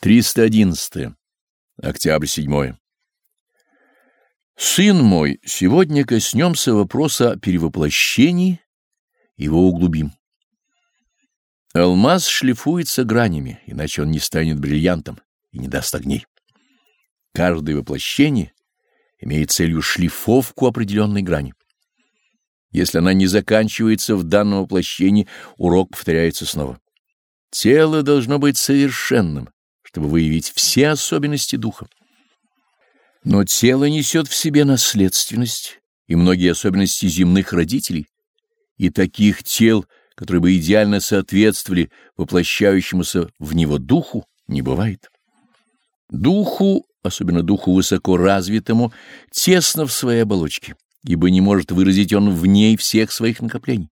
311. Октябрь 7. Сын мой, сегодня коснемся вопроса о перевоплощении, его углубим. Алмаз шлифуется гранями, иначе он не станет бриллиантом и не даст огней. Каждое воплощение имеет целью шлифовку определенной грани. Если она не заканчивается в данном воплощении, урок повторяется снова. Тело должно быть совершенным, чтобы выявить все особенности духа. Но тело несет в себе наследственность и многие особенности земных родителей, и таких тел, которые бы идеально соответствовали воплощающемуся в него духу, не бывает. Духу, особенно духу высокоразвитому, тесно в своей оболочке, ибо не может выразить он в ней всех своих накоплений.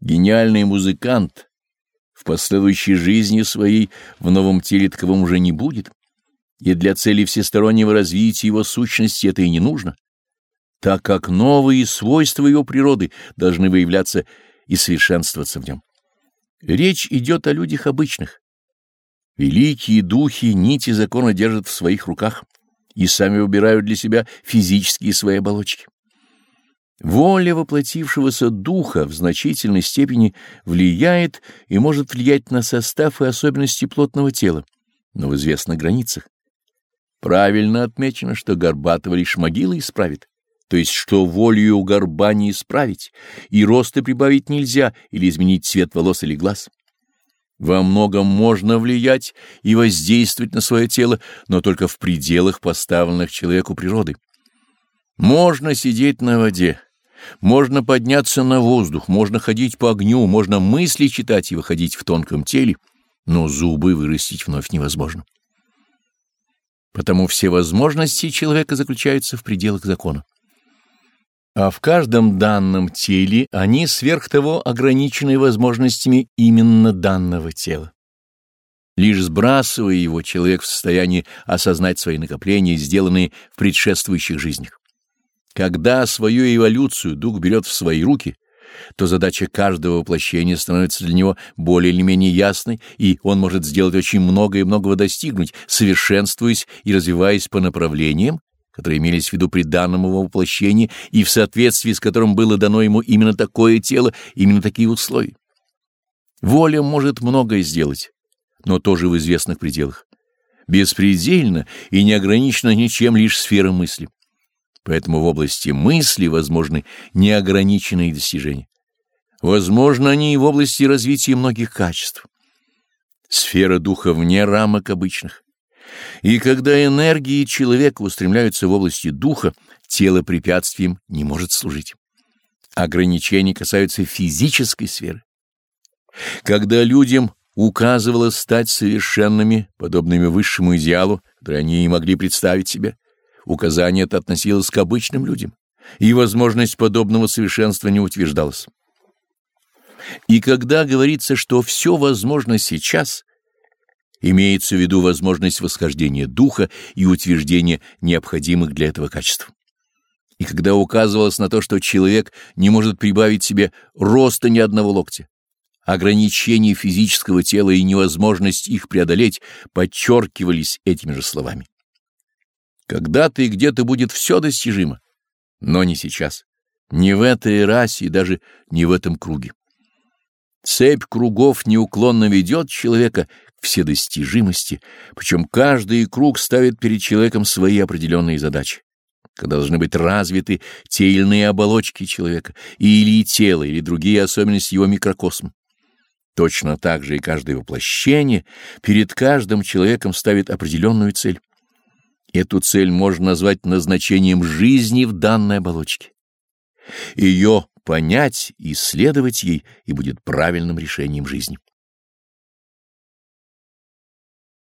Гениальный музыкант — в последующей жизни своей в новом теле таковым уже не будет, и для цели всестороннего развития его сущности это и не нужно, так как новые свойства его природы должны выявляться и совершенствоваться в нем. Речь идет о людях обычных. Великие духи нити закона держат в своих руках и сами выбирают для себя физические свои оболочки. Воля воплотившегося духа в значительной степени влияет и может влиять на состав и особенности плотного тела, но в известных границах. Правильно отмечено, что Горбатова лишь могила исправит, то есть что волею горба не исправить, и роста прибавить нельзя или изменить цвет волос или глаз. Во многом можно влиять и воздействовать на свое тело, но только в пределах поставленных человеку природы. Можно сидеть на воде, можно подняться на воздух, можно ходить по огню, можно мысли читать и выходить в тонком теле, но зубы вырастить вновь невозможно. Потому все возможности человека заключаются в пределах закона. А в каждом данном теле они сверх того ограничены возможностями именно данного тела. Лишь сбрасывая его, человек в состоянии осознать свои накопления, сделанные в предшествующих жизнях. Когда свою эволюцию дух берет в свои руки, то задача каждого воплощения становится для него более или менее ясной, и он может сделать очень много и многого достигнуть, совершенствуясь и развиваясь по направлениям, которые имелись в виду при данном его воплощении и в соответствии с которым было дано ему именно такое тело, именно такие условия. Воля может многое сделать, но тоже в известных пределах. Беспредельно и не ограничена ничем лишь сфера мысли. Поэтому в области мысли возможны неограниченные достижения. Возможно они и в области развития многих качеств. Сфера духа вне рамок обычных. И когда энергии человека устремляются в области духа, тело препятствием не может служить. Ограничения касаются физической сферы. Когда людям указывалось стать совершенными, подобными высшему идеалу, который они и могли представить себе, Указание это относилось к обычным людям, и возможность подобного совершенства не утверждалась. И когда говорится, что все возможно сейчас, имеется в виду возможность восхождения духа и утверждения необходимых для этого качеств. И когда указывалось на то, что человек не может прибавить себе роста ни одного локтя, ограничение физического тела и невозможность их преодолеть подчеркивались этими же словами. Когда-то и где-то будет все достижимо, но не сейчас, не в этой расе и даже не в этом круге. Цепь кругов неуклонно ведет человека к вседостижимости, причем каждый круг ставит перед человеком свои определенные задачи, когда должны быть развиты те или иные оболочки человека, или тело, или другие особенности его микрокосма. Точно так же и каждое воплощение перед каждым человеком ставит определенную цель. Эту цель можно назвать назначением жизни в данной оболочке. Ее понять, исследовать ей и будет правильным решением жизни.